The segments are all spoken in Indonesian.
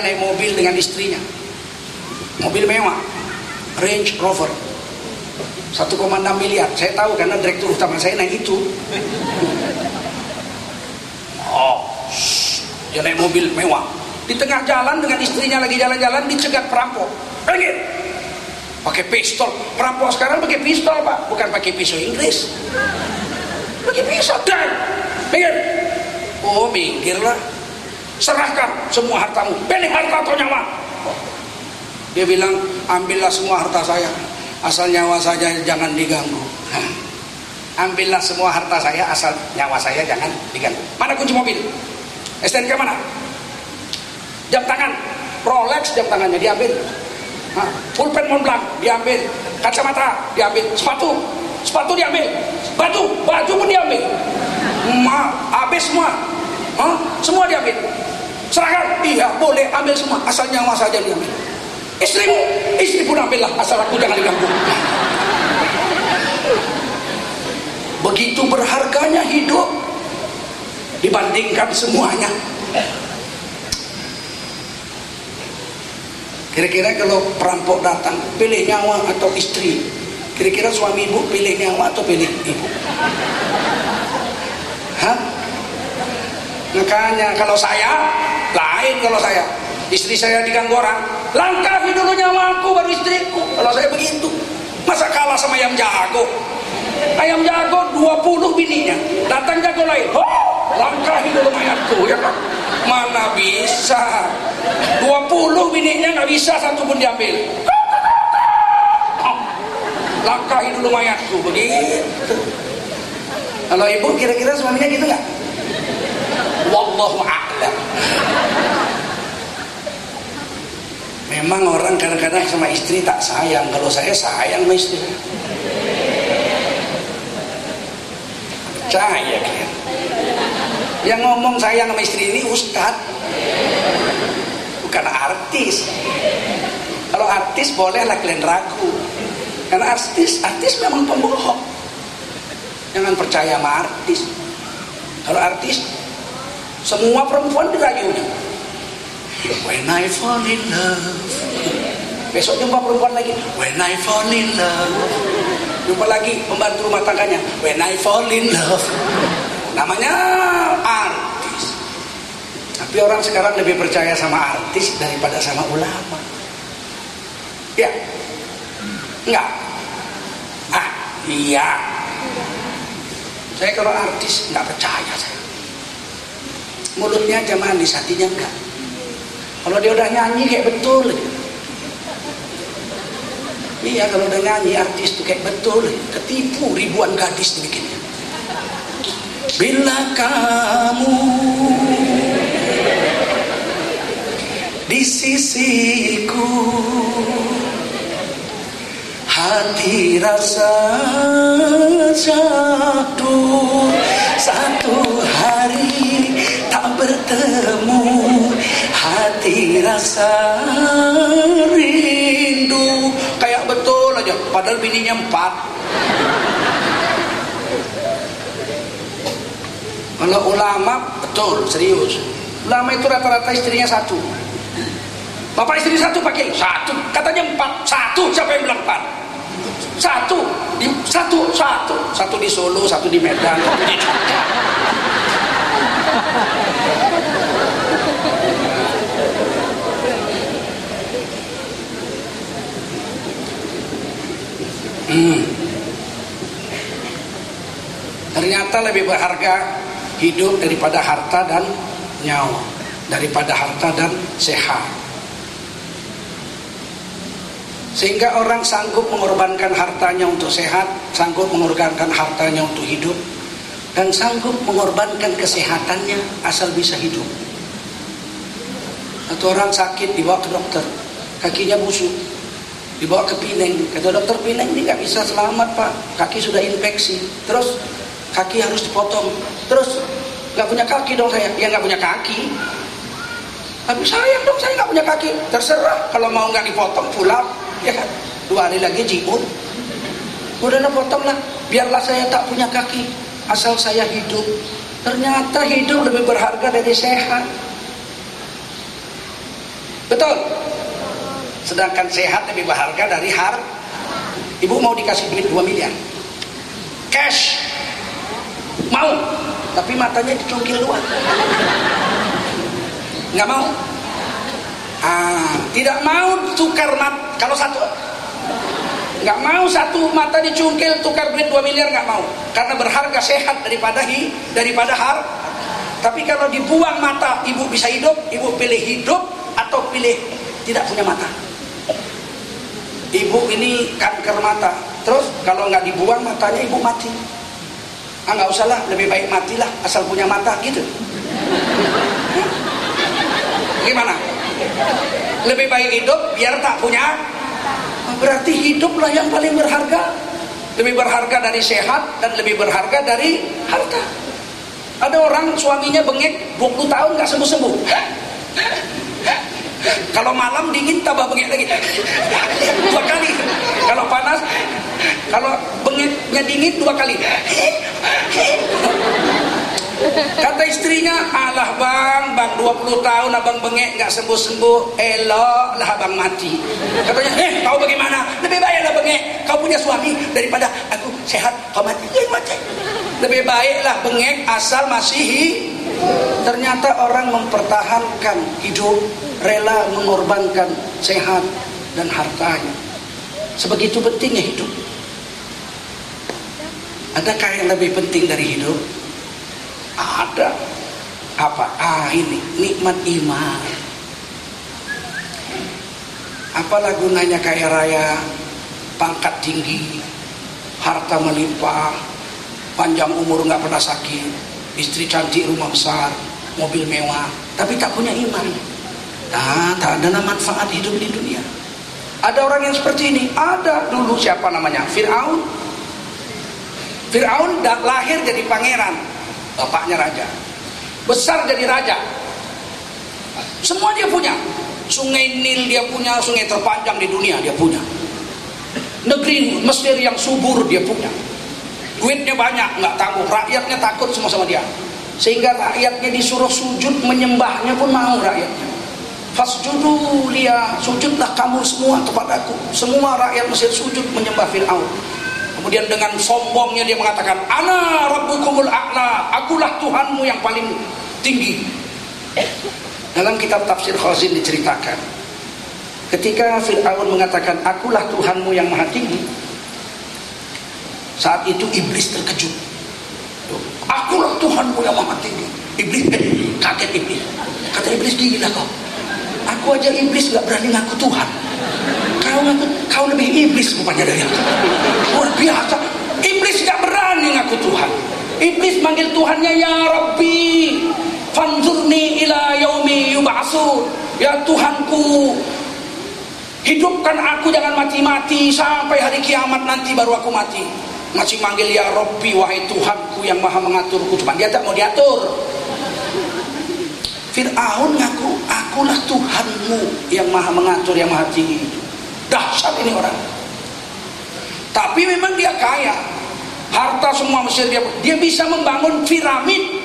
Naik mobil dengan istrinya. Mobil mewah. Range Rover. 1,6 miliar. Saya tahu karena direktur utama saya naik itu. Oh, dia naik mobil mewah. Di tengah jalan dengan istrinya lagi jalan-jalan dicegat perampok. Pergi. Pakai pistol. Perampok sekarang pakai pistol, Pak, bukan pakai pisau Inggris. Pakai pisau dan minggir. Oh, minggirlah. Serahkan semua hartamu. Pilih harta atau nyawa. Dia bilang, ambillah semua harta saya. Asal nyawa saja jangan diganggu. Ambillah semua harta saya, asal nyawa saya jangan diganggu. Mana kunci mobil? STNK mana? Jam tangan. Rolex jam tangannya diambil. Pulpen Montblanc diambil. Kacamata diambil. Sepatu. Sepatu diambil. Baju. Baju pun diambil. Ma, habis semua. Hah? Semua diambil. Serahkan. Iya, boleh ambil semua. Asal nyawa saja diambil. Istrimu, istri pun ambillah. Asal aku jangan diganggu. Begitu berharganya hidup dibandingkan semuanya. Kira-kira kalau perampok datang, pilih nyawa atau istri? Kira-kira suami ibu pilih nyawa atau pilih ibu? Hah? Makanya kalau saya, lain kalau saya. Istri saya diganggu orang, langkahi dulu nyawaku baru istriku. Kalau saya begitu, masa kalah sama ayam jago? Ayam jago 20 bininya, datang jago lain. Oh, langkahi dulu mayatku ya kan? Mana bisa? 20 bininya nggak bisa satu pun diambil. Langkahi dulu mayatku begitu. Kalau ibu kira-kira suaminya gitu nggak? Wallahu a'lam. Memang orang kadang-kadang sama istri tak sayang. Kalau saya sayang sama istri. Percaya kalian. Yang ngomong sayang sama istri ini ustad. Bukan artis. Kalau artis bolehlah kalian ragu. Karena artis, artis memang pembohong. Jangan percaya sama artis. Kalau artis, semua perempuan dirayunya. When I fall in love. Besok jumpa perempuan lagi. When I fall in love. Jumpa lagi pembantu rumah tangganya. When I fall in love. Namanya artis. Tapi orang sekarang lebih percaya sama artis daripada sama ulama. Ya. Enggak. Ah, iya. Saya kalau artis nggak percaya saya. Mulutnya aja manis, hatinya enggak. Kalau dia udah nyanyi kayak betul. Iya kalau udah nyanyi artis tuh kayak betul. Ketipu ribuan gadis dibikinnya. Bila kamu di sisiku hati rasa jatuh satu hari bertemu hati rasa rindu. Kayak betul aja padahal bininya empat. Kalau ulama betul serius. Ulama itu rata-rata istrinya satu. Bapak istri satu pakai satu katanya empat. Satu siapa yang bilang empat? Satu di, satu satu. Satu di Solo satu di Medan satu di Jogja Hmm. Ternyata lebih berharga hidup daripada harta dan nyawa, daripada harta dan sehat. Sehingga orang sanggup mengorbankan hartanya untuk sehat, sanggup mengorbankan hartanya untuk hidup, dan sanggup mengorbankan kesehatannya asal bisa hidup. Atau orang sakit dibawa ke dokter, kakinya busuk, dibawa ke Pineng kata dokter Pineng ini nggak bisa selamat pak. Kaki sudah infeksi. Terus kaki harus dipotong. Terus nggak punya kaki dong saya. Dia nggak punya kaki. Tapi sayang dong saya nggak punya kaki. Terserah kalau mau nggak dipotong pulang ya kan dua hari lagi jibun udah potong lah. Biarlah saya tak punya kaki. Asal saya hidup. Ternyata hidup lebih berharga dari sehat. Betul sedangkan sehat lebih berharga dari har ibu mau dikasih duit 2 miliar. Cash. Mau. Tapi matanya dicungkil luar. Nggak mau. Ah, tidak mau tukar mat kalau satu. Nggak mau satu mata dicungkil tukar duit 2 miliar nggak mau. Karena berharga sehat daripada hi daripada har. Tapi kalau dibuang mata ibu bisa hidup ibu pilih hidup atau pilih tidak punya mata ibu ini kanker mata terus kalau nggak dibuang matanya ibu mati. Ah nggak usah lah lebih baik matilah asal punya mata gitu. Gimana? Lebih baik hidup biar tak punya. Berarti hiduplah yang paling berharga. Lebih berharga dari sehat dan lebih berharga dari harta. Ada orang suaminya bengek 20 tahun gak sembuh-sembuh kalau malam dingin tambah bengek lagi dua kali kalau panas kalau bengeknya dingin dua kali Kata istrinya, alah bang, bang 20 tahun abang bengek nggak sembuh-sembuh, elok lah abang mati. Katanya, eh kau bagaimana? Lebih baiklah bengek, kau punya suami daripada aku sehat, kau mati. Ya, mati. Lebih baiklah bengek asal masih. Ternyata orang mempertahankan hidup, rela mengorbankan sehat dan hartanya. Sebegitu pentingnya hidup. Adakah yang lebih penting dari hidup? Ada. Apa? Ah ini nikmat iman. Apalah gunanya kaya raya, pangkat tinggi, harta melimpah, panjang umur nggak pernah sakit, istri cantik, rumah besar, mobil mewah, tapi tak punya iman. Nah, tak ada manfaat hidup di dunia. Ada orang yang seperti ini. Ada dulu siapa namanya? Fir'aun. Fir'aun lahir jadi pangeran bapaknya raja besar jadi raja semua dia punya sungai Nil dia punya sungai terpanjang di dunia dia punya negeri Mesir yang subur dia punya duitnya banyak nggak tangguh rakyatnya takut semua sama dia sehingga rakyatnya disuruh sujud menyembahnya pun mau rakyatnya fasjudu lia sujudlah kamu semua kepadaku semua rakyat Mesir sujud menyembah Fir'aun Kemudian dengan sombongnya dia mengatakan, "Ana rabbukumul a'la." Akulah Tuhanmu yang paling tinggi. Dalam kitab tafsir Khazin diceritakan, ketika Fir'aun mengatakan, "Akulah Tuhanmu yang maha tinggi." Saat itu iblis terkejut. Akulah Tuhanmu yang maha tinggi. Iblis eh, kaget iblis. Kata iblis gila kau. Aku aja iblis gak berani ngaku Tuhan kau ngaku kau lebih iblis rupanya dari aku luar biasa iblis gak berani ngaku Tuhan iblis manggil Tuhannya ya Rabbi fanzurni ila yaumi yub'asun ya Tuhanku hidupkan aku jangan mati-mati sampai hari kiamat nanti baru aku mati masih manggil ya Rabbi wahai Tuhanku yang maha mengaturku cuma dia tak mau diatur Fir'aun ngaku akulah Tuhanmu yang maha mengatur yang maha tinggi Dahsyat ini orang. Tapi memang dia kaya. Harta semua Mesir dia dia bisa membangun piramid.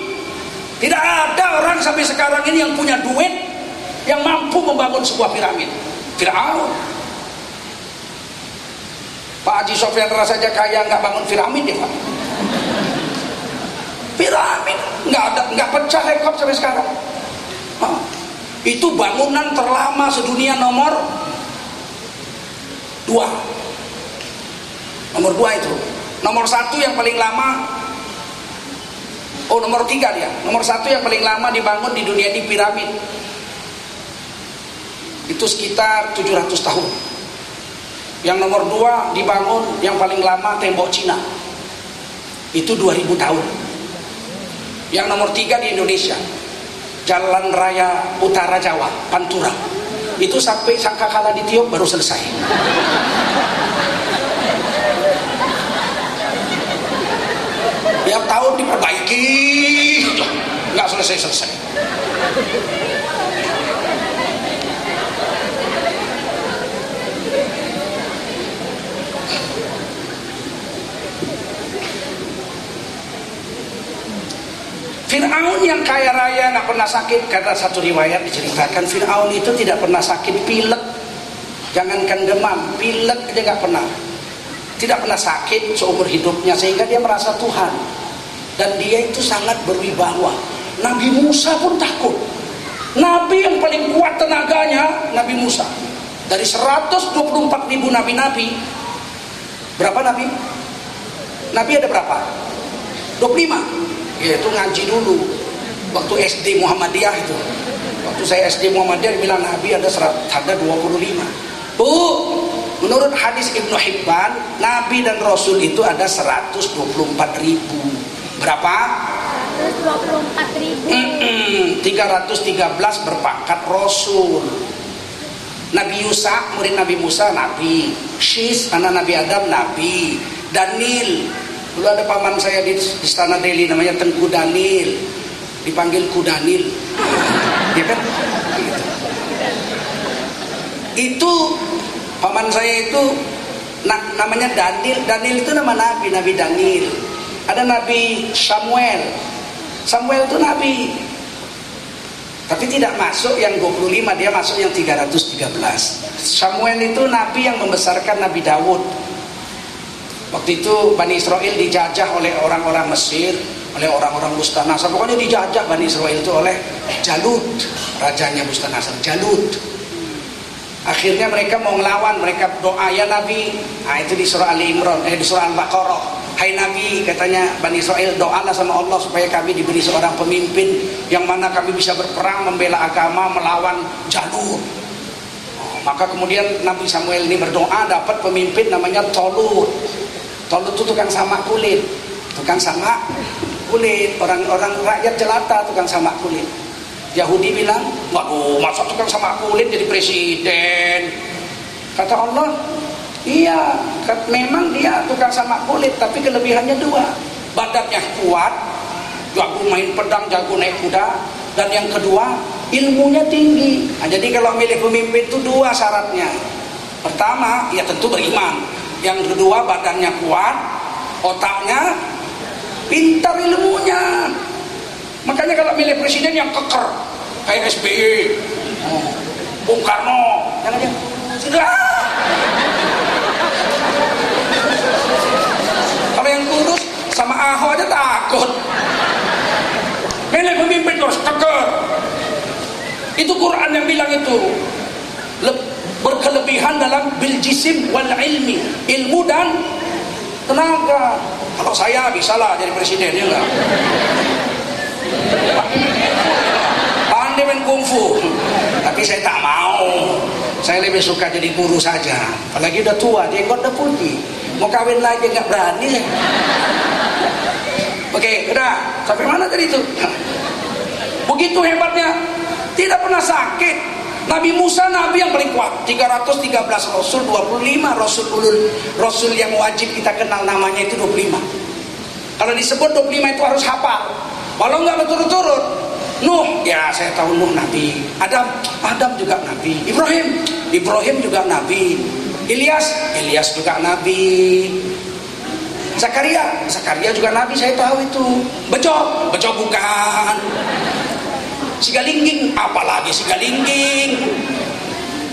Tidak ada orang sampai sekarang ini yang punya duit yang mampu membangun sebuah piramid. Firaun. Pak Haji Sofyan saja kaya nggak bangun piramid ya Pak. Piramid nggak ada nggak pecah rekor sampai sekarang. Nah, itu bangunan terlama sedunia nomor Dua. Nomor dua itu. Nomor satu yang paling lama Oh nomor tiga dia Nomor satu yang paling lama dibangun di dunia ini piramid Itu sekitar 700 tahun Yang nomor dua dibangun yang paling lama tembok Cina. Itu 2000 tahun. Yang nomor tiga di Indonesia Jalan Raya Utara Jawa Pantura. Itu sampai sangka kala ditiup baru selesai. Tiap tahun diperbaiki. Nggak selesai-selesai Fir'aun yang kaya raya nggak pernah sakit. Karena satu riwayat diceritakan Fir'aun itu tidak pernah sakit pilek. Jangankan demam pilek dia nggak pernah. Tidak pernah sakit seumur hidupnya sehingga dia merasa Tuhan. Dan dia itu sangat berwibawa. Nabi Musa pun takut. Nabi yang paling kuat tenaganya Nabi Musa. Dari 124 ribu nabi-nabi berapa nabi? Nabi ada berapa? 25 ya itu ngaji dulu waktu SD Muhammadiyah itu waktu saya SD Muhammadiyah bilang Nabi ada serat, ada 25 Bu menurut hadis Ibnu Hibban Nabi dan Rasul itu ada 124 ribu berapa? 124 ribu mm -mm, 313 berpangkat Rasul Nabi Yusa, murid Nabi Musa, Nabi. Shis, anak Nabi Adam, Nabi. Daniel, Dulu ada paman saya di Istana Delhi namanya Tengku Danil. Dipanggil Kudanil. Ya kan? Gitu. Itu paman saya itu nah, namanya Danil. Danil itu nama nabi, Nabi Danil. Ada Nabi Samuel. Samuel itu nabi. Tapi tidak masuk yang 25, dia masuk yang 313. Samuel itu nabi yang membesarkan Nabi Dawud. Waktu itu Bani Israel dijajah oleh orang-orang Mesir, oleh orang-orang Bustanasar. Pokoknya dijajah Bani Israel itu oleh Jalut, rajanya Bustanasar, Jalut. Akhirnya mereka mau ngelawan, mereka doa ya Nabi. Nah, itu di surah Ali Imran, eh di surah Al-Baqarah. Hai Nabi, katanya Bani Israel doalah sama Allah supaya kami diberi seorang pemimpin yang mana kami bisa berperang membela agama melawan Jalut. Oh, maka kemudian Nabi Samuel ini berdoa dapat pemimpin namanya Tolut. Tolut itu tukang sama kulit, tukang sama kulit. Orang-orang rakyat jelata tukang sama kulit. Yahudi bilang, waduh masa tukang sama kulit jadi presiden? Kata Allah, iya, memang dia tukang sama kulit, tapi kelebihannya dua. Badannya kuat, jago main pedang, jago naik kuda, dan yang kedua ilmunya tinggi. Nah, jadi kalau milih pemimpin itu dua syaratnya. Pertama, ya tentu beriman yang kedua badannya kuat otaknya pintar ilmunya. Makanya kalau milih presiden yang keker kayak SBY oh, Bung Karno jangan dia sudah. Kalau yang kurus sama Ahok aja takut. Milih pemimpin harus keker. Itu Quran yang bilang itu. Berkelebihan dalam bil jisim wal ilmi. Ilmu dan tenaga kalau saya bisa lah jadi presiden ya enggak? Pandai main kungfu. Tapi saya tak mau. Saya lebih suka jadi guru saja. Apalagi udah tua jenggot udah putih. Mau kawin lagi nggak berani. Oke udah. Sampai mana tadi itu? Begitu hebatnya tidak pernah sakit Nabi Musa nabi yang paling kuat. 313 rasul 25 rasul ulul rasul yang wajib kita kenal namanya itu 25 kalau disebut 25 itu harus hafal. Walau nggak berturut-turut. Nuh ya saya tahu Nuh nabi. Adam Adam juga nabi. Ibrahim Ibrahim juga nabi. Ilyas Ilyas juga nabi. Zakaria Zakaria juga nabi saya tahu itu. Bejo Bejo bukan Sigalingging, apalagi Sigalingging.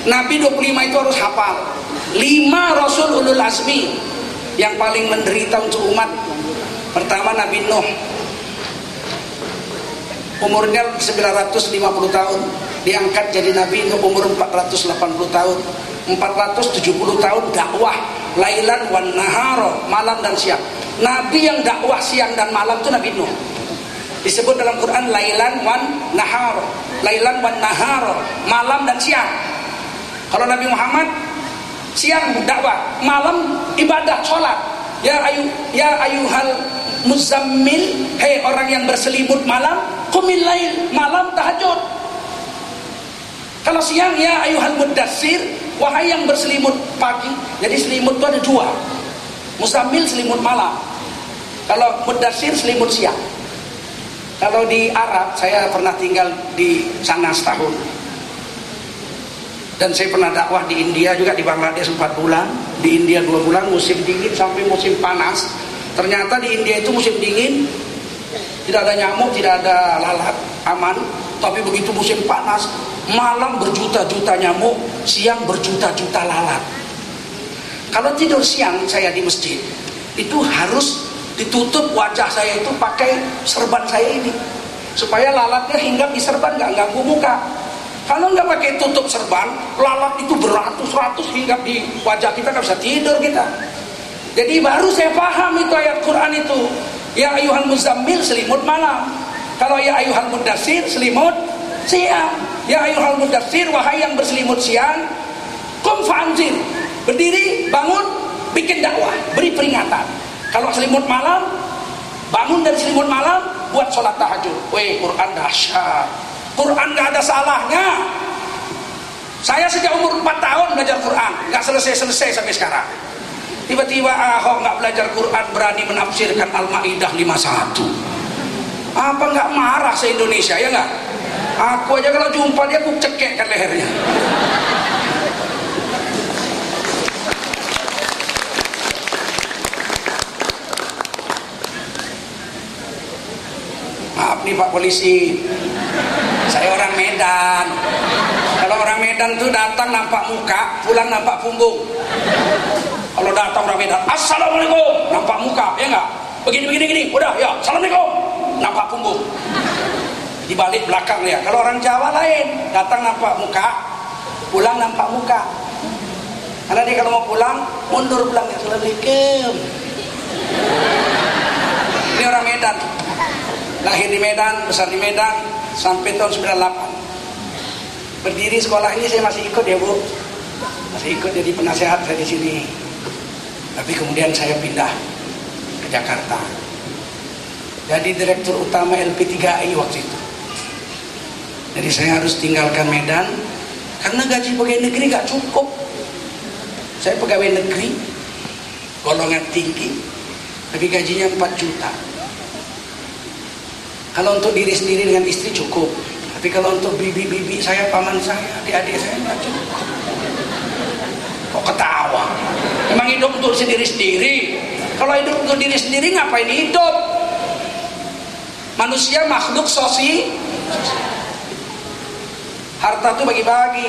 Nabi 25 itu harus hafal. 5 Rasul Ulul Azmi yang paling menderita untuk umat. Pertama Nabi Nuh. Umurnya 950 tahun. Diangkat jadi Nabi Nuh umur 480 tahun. 470 tahun dakwah lailan wan naharo malam dan siang nabi yang dakwah siang dan malam itu Nabi Nuh Disebut dalam Quran lailan wan nahar. Lailan wan nahar, malam dan siang. Kalau Nabi Muhammad siang dakwah, malam ibadah sholat. Ya ayu ya ayuhal muzammil, hei orang yang berselimut malam, qumil lail, malam tahajud. Kalau siang ya ayuhal mudassir, wahai yang berselimut pagi. Jadi selimut itu ada dua. Muzammil selimut malam. Kalau mudassir selimut siang. Kalau di Arab, saya pernah tinggal di sana setahun. Dan saya pernah dakwah di India juga di Bangladesh 4 bulan, di India 2 bulan musim dingin sampai musim panas. Ternyata di India itu musim dingin tidak ada nyamuk tidak ada lalat aman tapi begitu musim panas malam berjuta-juta nyamuk siang berjuta-juta lalat kalau tidur siang saya di masjid itu harus ditutup wajah saya itu pakai serban saya ini. Supaya lalatnya hinggap di serban nggak ganggu muka. Kalau nggak pakai tutup serban lalat itu beratus-ratus hinggap di wajah kita nggak bisa tidur kita. Jadi baru saya paham itu ayat Quran itu. Ya ayuhan muzammil selimut malam. Kalau ya ayuhan mudasir selimut siang. Ya ayuhan mudasir wahai yang berselimut siang kum fa'anzir berdiri bangun bikin dakwah beri peringatan kalau selimut malam, bangun dari selimut malam, buat sholat tahajud. Weh, Quran dahsyat. Quran gak ada salahnya. Saya sejak umur 4 tahun belajar Quran, gak selesai-selesai sampai sekarang. Tiba-tiba Ahok gak belajar Quran berani menafsirkan Al-Maidah 51. Apa gak marah se-Indonesia ya gak? Aku aja kalau jumpa dia aku cekekkan lehernya. Maaf nih Pak Polisi. Saya orang Medan. Kalau orang Medan tuh datang nampak muka pulang nampak punggung. Kalau datang orang Medan Assalamualaikum. Nampak muka ya enggak begini begini gini udah ya Assalamualaikum. Nampak punggung. Di balik belakang ya. Kalau orang Jawa lain datang nampak muka pulang nampak muka. Karena dia kalau mau pulang mundur pulang Assalamualaikum. Ini orang Medan lahir di Medan, besar di Medan sampai tahun 98. Berdiri sekolah ini saya masih ikut ya Bu. Masih ikut jadi penasehat saya di sini. Tapi kemudian saya pindah ke Jakarta. Jadi direktur utama LP3I waktu itu. Jadi saya harus tinggalkan Medan karena gaji pegawai negeri gak cukup. Saya pegawai negeri golongan tinggi tapi gajinya 4 juta kalau untuk diri sendiri dengan istri cukup. Tapi kalau untuk bibi-bibi saya, paman saya, adik-adik saya nggak cukup. Kok ketawa? Emang hidup untuk sendiri-sendiri. Kalau hidup untuk diri sendiri ngapain hidup? Manusia makhluk sosi. Harta itu bagi-bagi.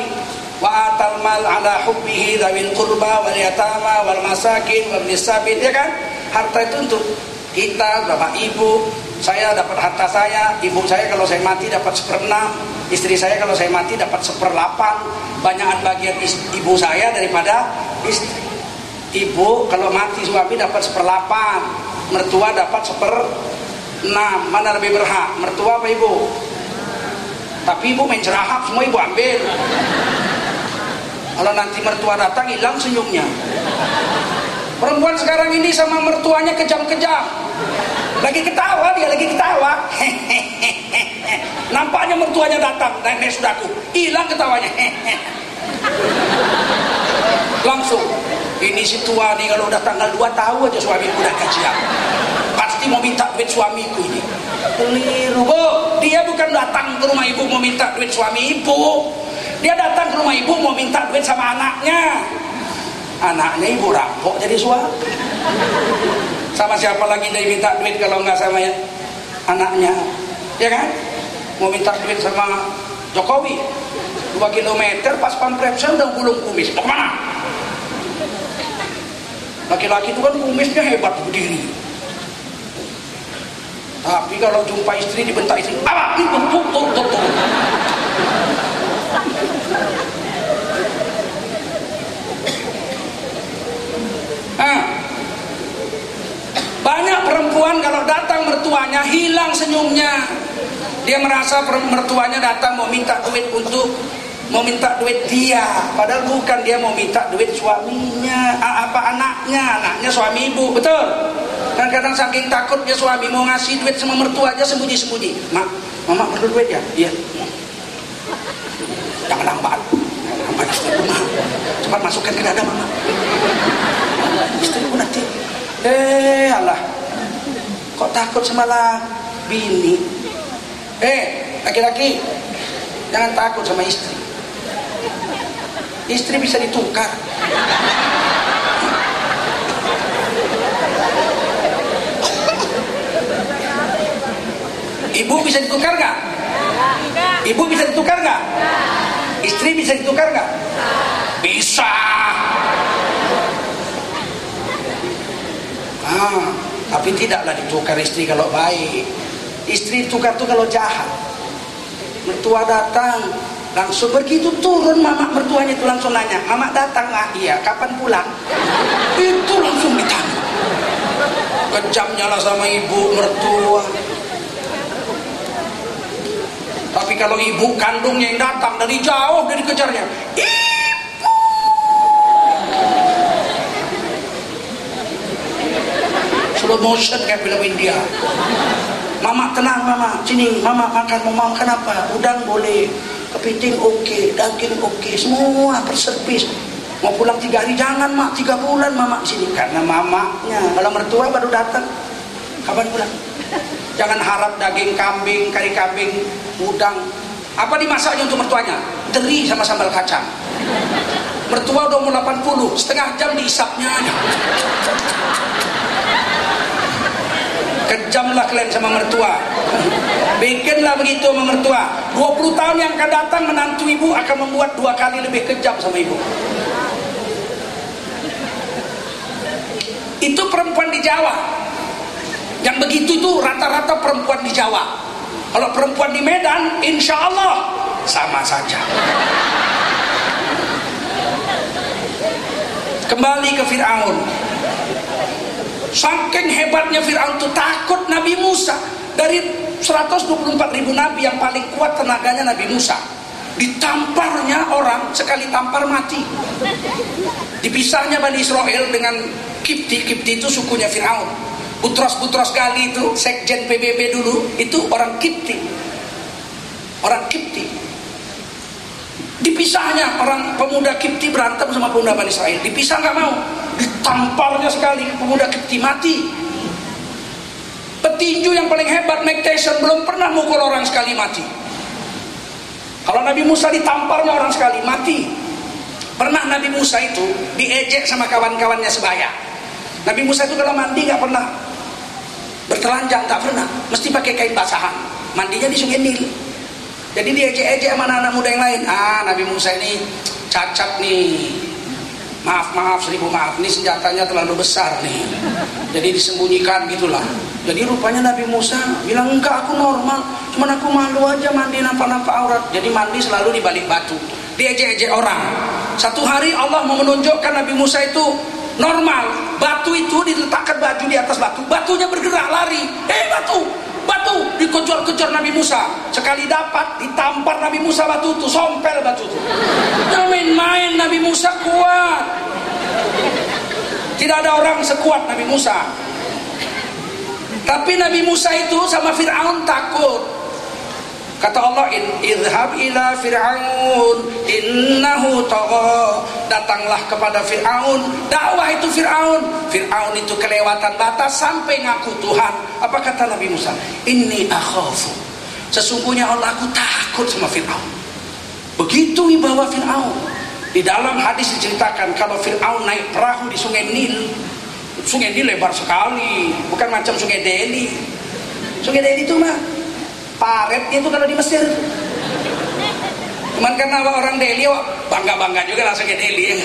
Wa atal mal ala hubbihi dzawil qurba wal yatama wal masakin wal misabil ya kan? Harta itu untuk kita, bapak ibu, saya dapat harta saya, ibu saya kalau saya mati dapat seperenam, istri saya kalau saya mati dapat seperlapan, banyakan bagian ibu saya daripada istri. Ibu kalau mati suami dapat seperlapan, mertua dapat seper enam, mana lebih berhak, mertua apa ibu? Tapi ibu main cerahap, semua ibu ambil. Kalau nanti mertua datang hilang senyumnya. Perempuan sekarang ini sama mertuanya kejam-kejam. Lagi ketawa dia lagi ketawa. Nampaknya mertuanya datang nenek sudahku. Hilang ketawanya. Langsung. Ini si tua nih kalau udah tanggal 2 tahu aja suamiku udah kajian. Pasti mau minta duit suamiku ini. Keliru. Oh, dia bukan datang ke rumah ibu mau minta duit suami ibu. Dia datang ke rumah ibu mau minta duit sama anaknya. Anaknya ibu rampok jadi suami sama siapa lagi dia minta duit kalau nggak sama ya? Anaknya. Ya kan? Mau minta duit sama Jokowi. 2 kilometer pas pampresnya udah gulung kumis. Mau ke mana? Laki-laki itu kan kumisnya hebat berdiri. Tapi kalau jumpa istri dibentak istri apa? Itu tuh tuh tuh tuh ah banyak perempuan kalau datang mertuanya hilang senyumnya. Dia merasa mertuanya datang mau minta duit untuk mau minta duit dia, padahal bukan dia mau minta duit suaminya, apa anaknya, anaknya suami ibu, betul? Dan kadang saking takutnya suami mau ngasih duit sama mertua aja sembunyi-sembunyi. Mak, mama perlu duit ya? Iya. Jangan lambat. Lambat. Cepat masukkan ke dada mama. Istriku nanti Eh Allah Kok takut sama bini Eh laki-laki Jangan takut sama istri Istri bisa ditukar Ibu bisa ditukar nggak? Ibu bisa ditukar nggak? Istri bisa ditukar nggak? Bisa. Ah, tapi tidaklah ditukar istri kalau baik. Istri tukar tuh kalau jahat. Mertua datang, langsung begitu turun mama mertuanya itu langsung nanya, mama datang ah iya, kapan pulang? Itu langsung ditanya. Kejamnya lah sama ibu mertua. Tapi kalau ibu kandungnya yang datang dari jauh dari kejarnya, ibu. Slow motion kayak film India. Mama tenang mama, sini mama makan mau makan apa? Udang boleh, kepiting oke, okay, daging oke, okay, semua perservis. Mau pulang tiga hari jangan mak tiga bulan mama sini karena mamanya. Kalau mertua baru datang, kapan pulang? Jangan harap daging kambing, kari kambing, udang. Apa dimasaknya untuk mertuanya? Teri sama sambal kacang. Mertua udah umur 80, setengah jam diisapnya aja. Kejamlah kalian sama mertua. Bikinlah begitu sama mertua. 20 tahun yang akan datang menantu ibu akan membuat dua kali lebih kejam sama ibu. Itu perempuan di Jawa. Yang begitu itu rata-rata perempuan di Jawa. Kalau perempuan di Medan, insya Allah sama saja. Kembali ke Fir'aun. Saking hebatnya Fir'aun itu takut Nabi Musa. Dari 124 ribu Nabi yang paling kuat tenaganya Nabi Musa. Ditamparnya orang sekali tampar mati. Dipisahnya Bani Israel dengan Kipti. Kipti itu sukunya Fir'aun. Butros-Butros Gali itu, sekjen PBB dulu, itu orang Kipti. Orang Kipti. Dipisahnya orang pemuda Kipti berantem sama pemuda Bani Israel. Dipisah nggak mau. Ditamparnya sekali pemuda Kipti mati. Petinju yang paling hebat Mike Tyson belum pernah mukul orang sekali mati. Kalau Nabi Musa ditamparnya orang sekali mati. Pernah Nabi Musa itu diejek sama kawan-kawannya sebaya. Nabi Musa itu kalau mandi nggak pernah bertelanjang, tak pernah. Mesti pakai kain basahan. Mandinya di Sungai Nil. Jadi dia ejek-ejek sama anak-anak muda yang lain. Ah, Nabi Musa ini cacat nih. Maaf, maaf, seribu maaf. Ini senjatanya terlalu besar nih. Jadi disembunyikan gitulah. Jadi rupanya Nabi Musa bilang enggak aku normal. Cuman aku malu aja mandi nampak-nampak aurat. Jadi mandi selalu di balik batu. Dia ejek-ejek orang. Satu hari Allah mau menunjukkan Nabi Musa itu normal. Batu itu diletakkan baju di atas batu. Batunya bergerak lari. Eh batu, batu dikejar-kejar Nabi Musa. Sekali dapat ditampar Nabi Musa batu itu sompel batu itu. Main-main Nabi Musa kuat. Tidak ada orang sekuat Nabi Musa. Tapi Nabi Musa itu sama Fir'aun takut Kata Allah, idhab ila Fir'aun, innahu tagha. Datanglah kepada Fir'aun. Dakwah itu Fir'aun. Fir'aun itu kelewatan batas sampai ngaku Tuhan. Apa kata Nabi Musa? Inni akhafu. Sesungguhnya Allah aku takut sama Fir'aun. Begitu wibawa Fir'aun. Di dalam hadis diceritakan kalau Fir'aun naik perahu di sungai Nil. Sungai Nil lebar sekali. Bukan macam sungai Delhi. Sungai Delhi itu mah paretnya itu kalau di Mesir. Cuman karena orang Delhi bangga-bangga juga langsung ke Delhi.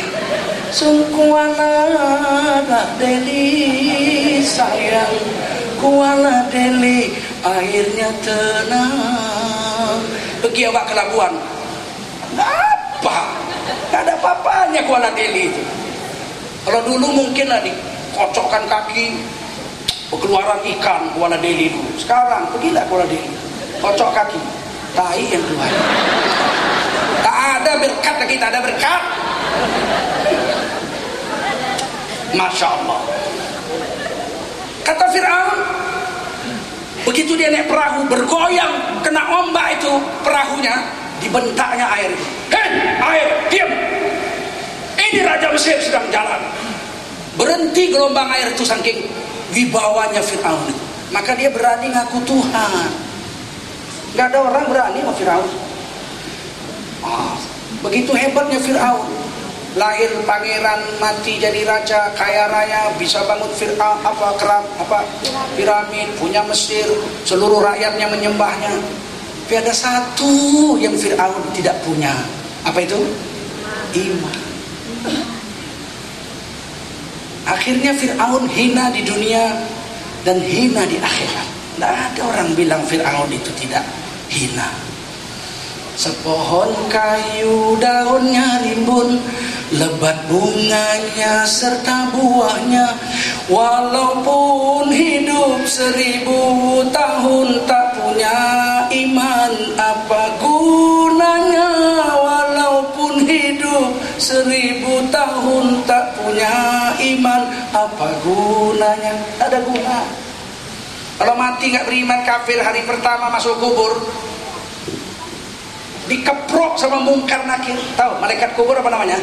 Sungkuala Delhi sayang. Kuala Delhi airnya tenang. Pergi awak ke Labuan. Apa. Gak ada apa-apanya Kuala Delhi itu. Kalau dulu mungkin lah dikocokkan kaki keluaran ikan Kuala Delhi dulu. Sekarang pergilah Kuala Delhi kocok kaki. Tai yang keluar. Tak ada berkat lagi tak ada berkat. Masya Allah kata Fir'aun begitu dia naik perahu bergoyang kena ombak itu perahunya dibentaknya air hei air diam. Ini Raja Mesir sedang jalan. Berhenti gelombang air itu saking wibawanya Fir'aun maka dia berani ngaku Tuhan Gak ada orang berani sama Fir'aun. Oh, begitu hebatnya Fir'aun. lahir pangeran mati jadi raja kaya raya bisa bangun fir'aun apa keram apa piramid punya Mesir seluruh rakyatnya menyembahnya. Tapi ada satu yang Fir'aun tidak punya. Apa itu? Iman. Akhirnya Fir'aun hina di dunia dan hina di akhirat tidak ada orang bilang Fir'aun itu tidak hina. Sepohon kayu daunnya rimbun Lebat bunganya serta buahnya. Walaupun hidup seribu tahun Tak punya iman apa gunanya? Walaupun hidup seribu tahun Tak punya iman apa gunanya? Tak ada guna Kalau mati nggak beriman kafir hari pertama masuk kubur dikeprok sama mungkar nakir. Tahu malaikat kubur apa namanya?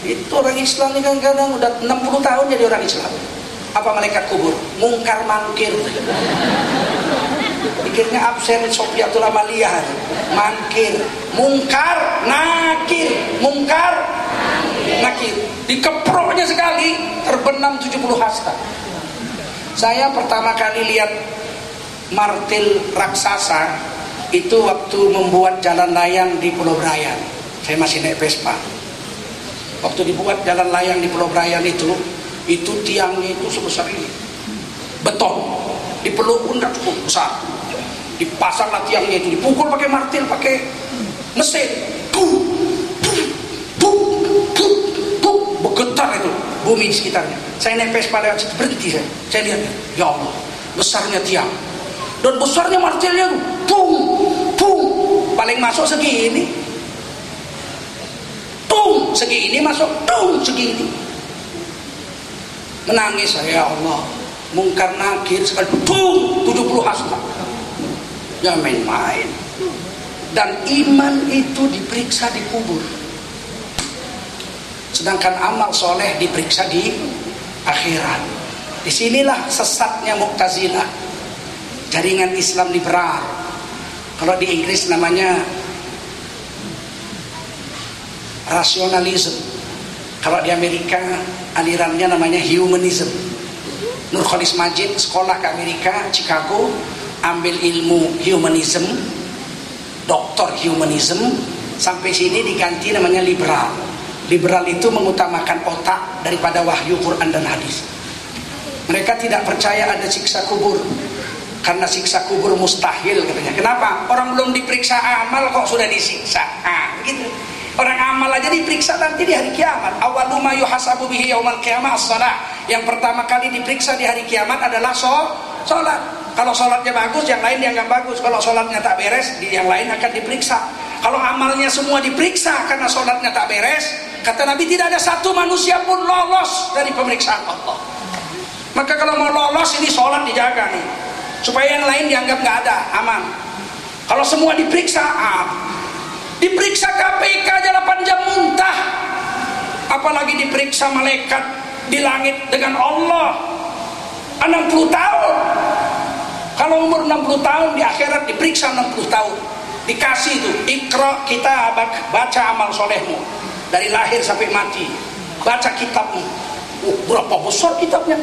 Itu orang Islam ini kan kadang udah 60 tahun jadi orang Islam. Apa malaikat kubur? Mungkar mangkir. Pikirnya absen Sofiatul Amaliyah. Mangkir. Mungkar nakir. Mungkar nakir. Dikeproknya sekali terbenam 70 hasta saya pertama kali lihat martil raksasa itu waktu membuat jalan layang di Pulau Brayan. Saya masih naik Vespa. Waktu dibuat jalan layang di Pulau Brayan itu itu tiangnya itu sebesar ini. Beton. Dipeluk pun tidak cukup besar. Dipasanglah tiangnya itu. Dipukul pakai martil pakai mesin. Tuh tuh bergetar itu bumi sekitarnya. Saya naik Vespa lewat situ. Berhenti saya. Saya lihat ya Allah besarnya tiang. Dan besarnya martilnya pung pung paling masuk segini. Tung segini masuk. Tung segini. Menangis saya ya Allah. Mungkar nakir sekali. Tung 70 hasta ya main-main. Dan iman itu diperiksa di kubur sedangkan amal soleh diperiksa di akhirat. Di sinilah sesatnya Mu'tazilah. Jaringan Islam liberal. Kalau di Inggris namanya rasionalisme kalau di Amerika alirannya namanya humanism. Nurkholis Majid sekolah ke Amerika Chicago ambil ilmu humanism doktor humanism sampai sini diganti namanya liberal liberal itu mengutamakan otak daripada wahyu Quran dan hadis. Mereka tidak percaya ada siksa kubur. Karena siksa kubur mustahil katanya. Kenapa? Orang belum diperiksa amal kok sudah disiksa. Ah gitu. Orang amal aja diperiksa nanti di hari kiamat. Awalu ma yuhasabu bihi yaumal qiyamah as-salah. Yang pertama kali diperiksa di hari kiamat adalah sholat kalau sholatnya bagus yang lain dianggap bagus. Kalau sholatnya tak beres yang lain akan diperiksa. Kalau amalnya semua diperiksa karena sholatnya tak beres kata Nabi tidak ada satu manusia pun lolos dari pemeriksaan Allah. Maka kalau mau lolos ini sholat dijaga nih. Supaya yang lain dianggap nggak ada aman. Kalau semua diperiksa ah, diperiksa KPK aja 8 jam muntah. Apalagi diperiksa malaikat di langit dengan Allah. 60 tahun kalau umur 60 tahun di akhirat diperiksa 60 tahun dikasih itu ikra kita baca amal solehmu dari lahir sampai mati baca kitabmu oh, berapa besar kitabnya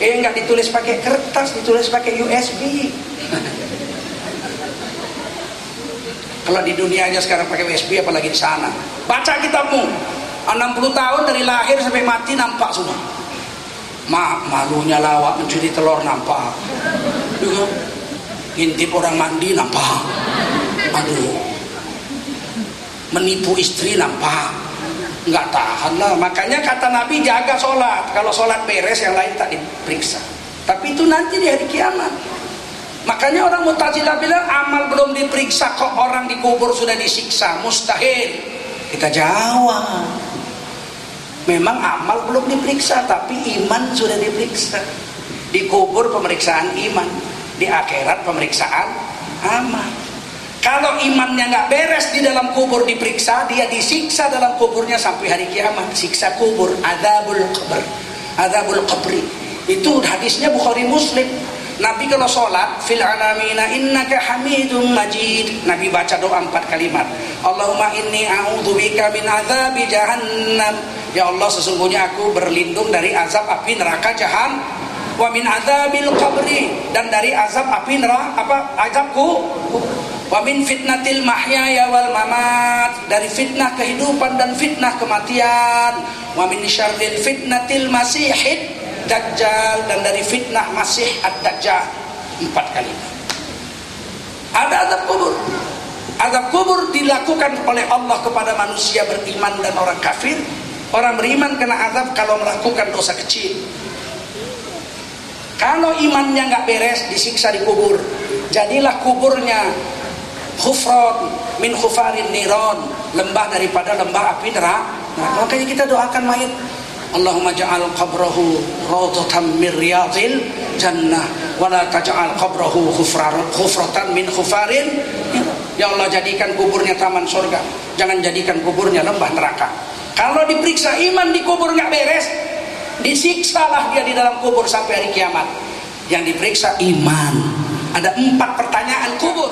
Eh nggak ditulis pakai kertas, ditulis pakai USB. Kalau di dunia aja sekarang pakai USB apalagi di sana. Baca kitabmu. 60 tahun dari lahir sampai mati nampak semua. Ma, malunya lawak mencuri telur nampak. Juga ngintip orang mandi nampak. Aduh. Menipu istri nampak. Nggak tahan lah. Makanya kata Nabi jaga sholat. Kalau sholat beres yang lain tak diperiksa. Tapi itu nanti di hari kiamat. Makanya orang mutazilah bilang amal belum diperiksa kok orang dikubur sudah disiksa. Mustahil. Kita jawab memang amal belum diperiksa tapi iman sudah diperiksa dikubur pemeriksaan iman di akhirat pemeriksaan amal kalau imannya nggak beres di dalam kubur diperiksa, dia disiksa dalam kuburnya sampai hari kiamat. Siksa kubur, adabul kubur, adabul kubri. Itu hadisnya Bukhari Muslim. Nabi kalau sholat fil alamina innaka hamidum majid. Nabi baca doa empat kalimat. Allahumma inni a'udzubika min azabi jahannam. Ya Allah sesungguhnya aku berlindung dari azab api neraka jahan wa min azabil qabri dan dari azab api neraka apa azabku. Wa min fitnatil mahya wal mamat dari fitnah kehidupan dan fitnah kematian. Wa min syarril fitnatil masihid dajjal dan dari fitnah masih ad-dajjal. Empat kali. Ada azab kubur. Azab kubur dilakukan oleh Allah kepada manusia beriman dan orang kafir. Orang beriman kena azab kalau melakukan dosa kecil. Kalau imannya nggak beres disiksa di kubur. Jadilah kuburnya khufron min khufarin niron lembah daripada lembah api neraka. Nah, makanya kita doakan mayat Allahumma ja'al qabrahu rawdatan min riyadil jannah wa la taj'al qabrahu khufratan min khufarin ya Allah jadikan kuburnya taman surga. Jangan jadikan kuburnya lembah neraka. Kalau diperiksa iman di kubur nggak beres disiksalah dia di dalam kubur sampai hari kiamat. Yang diperiksa iman. Ada empat pertanyaan kubur.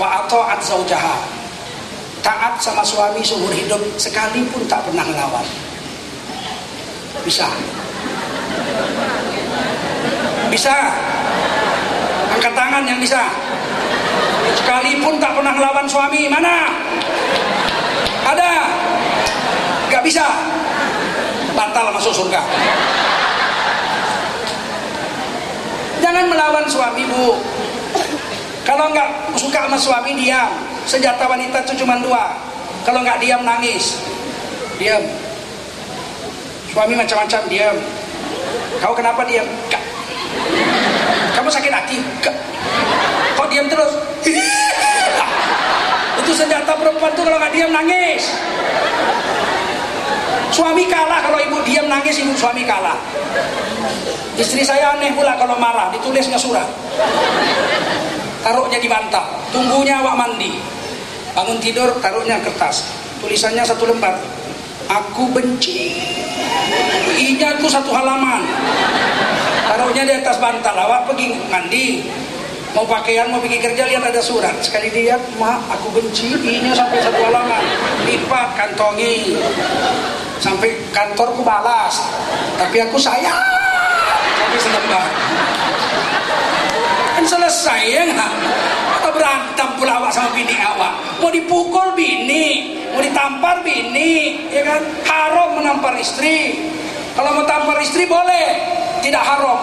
Wa ata'at zaujaha. Taat sama suami seumur hidup sekalipun tak pernah melawan bisa bisa angkat tangan yang bisa sekalipun tak pernah melawan suami mana ada gak bisa batal masuk surga jangan melawan suami bu kalau nggak suka sama suami diam. Senjata wanita itu cuma dua. Kalau nggak diam nangis. Diam. Suami macam-macam diam. Kau kenapa diam? Gak. Kamu sakit hati? Gak. Kau diam terus? Itu senjata perempuan tuh kalau nggak diam nangis. Suami kalah kalau ibu diam nangis ibu suami kalah. Istri saya aneh pula kalau marah ditulisnya surat taruhnya di bantal tunggunya awak mandi bangun tidur taruhnya kertas tulisannya satu lembar aku benci. Inya tuh satu halaman. Taruhnya di atas bantal. Awak pergi mandi. Mau pakaian mau pergi kerja lihat ada surat. Sekali lihat mak aku benci. Inya sampai satu halaman. Lipat kantongi. Sampai kantorku balas. Tapi aku sayang. Sampai selembar. Kan selesai ya nggak? Berantem pula awak sama bini awak? Mau dipukul bini mau ditampar bini ya kan? Haram menampar istri. Kalau mau tampar istri boleh tidak haram.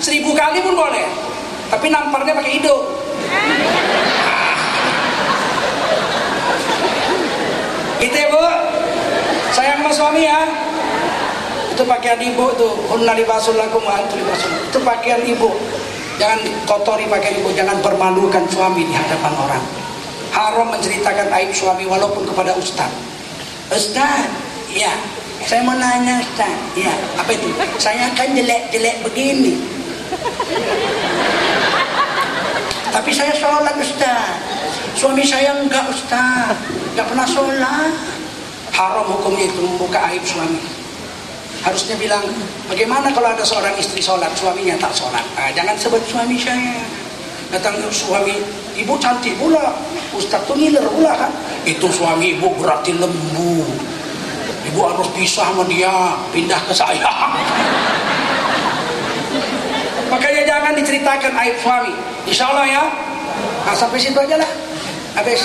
Seribu kali pun boleh tapi namparnya pakai hidung itu ya bu. Sayang sama suami ya. Itu pakaian ibu tuh. Hunna libasul lakum wa itu pakaian ibu. Jangan kotori pakai ibu, jangan permalukan suami di hadapan orang. Haram menceritakan aib suami walaupun kepada ustaz. Ustaz, ya, saya mau nanya Ustaz. Ya, apa itu? Saya kan jelek-jelek begini. Tapi saya sholat Ustaz. Suami saya enggak Ustaz. Enggak pernah sholat. Haram hukumnya itu membuka aib suami harusnya bilang bagaimana kalau ada seorang istri sholat suaminya tak sholat nah, jangan sebut suami saya datang suami ibu cantik pula ustaz tuh ngiler pula kan? Itu suami ibu berarti lembu. Ibu harus pisah sama dia pindah ke saya. Makanya jangan diceritakan aib suami. Insya Allah ya. Nah, sampai situ aja lah. Habis.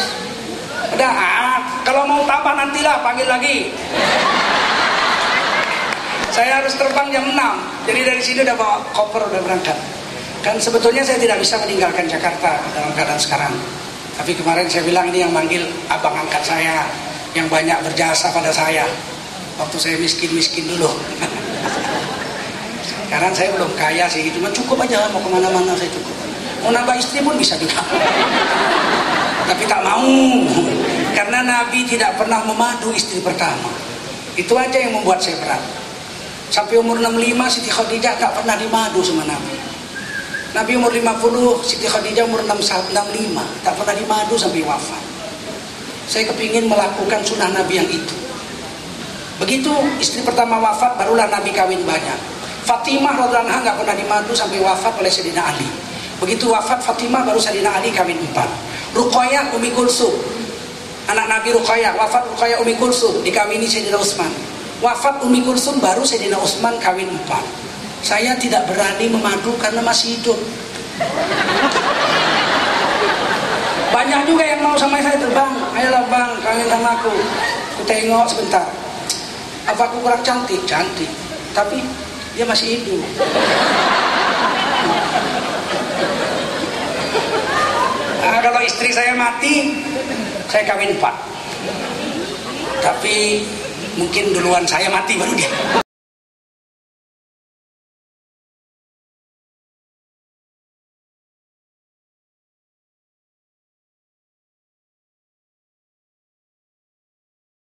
Udah. Ah, kalau mau tambah nantilah panggil lagi. Saya harus terbang jam 6 jadi dari sini udah bawa koper udah berangkat. Kan sebetulnya saya tidak bisa meninggalkan Jakarta dalam keadaan sekarang tapi kemarin saya bilang ini yang manggil abang angkat saya yang banyak berjasa pada saya. Waktu saya miskin-miskin dulu. Sekarang saya belum kaya sih cuma cukup aja mau ke mana-mana saya cukup. Mau nambah istri pun bisa juga. Tapi tak mau. Karena Nabi tidak pernah memadu istri pertama. Itu aja yang membuat saya berat. Sampai umur 65 Siti Khadijah tak pernah dimadu sama Nabi. Nabi umur 50, Siti Khadijah umur 65, tak pernah dimadu sampai wafat. Saya kepingin melakukan sunnah Nabi yang itu. Begitu istri pertama wafat, barulah Nabi kawin banyak. Fatimah radhiallahu nggak pernah dimadu sampai wafat oleh Sayyidina Ali. Begitu wafat Fatimah baru Sayyidina Ali kawin empat. Ruqayyah Umi Kulsum. Anak Nabi Ruqayyah, wafat Ruqayyah Umi Kulsum dikawini Sayyidina Utsman. Wafat Umi Kulsum baru Sayyidina Utsman kawin empat. Saya tidak berani memadu karena masih hidup. Banyak juga yang mau sama saya tuh bang, ayolah bang, kawin sama aku. Aku tengok sebentar. Apa aku kurang cantik? Cantik. Tapi dia masih hidup. Nah, kalau istri saya mati, saya kawin empat. Tapi mungkin duluan saya mati baru dia.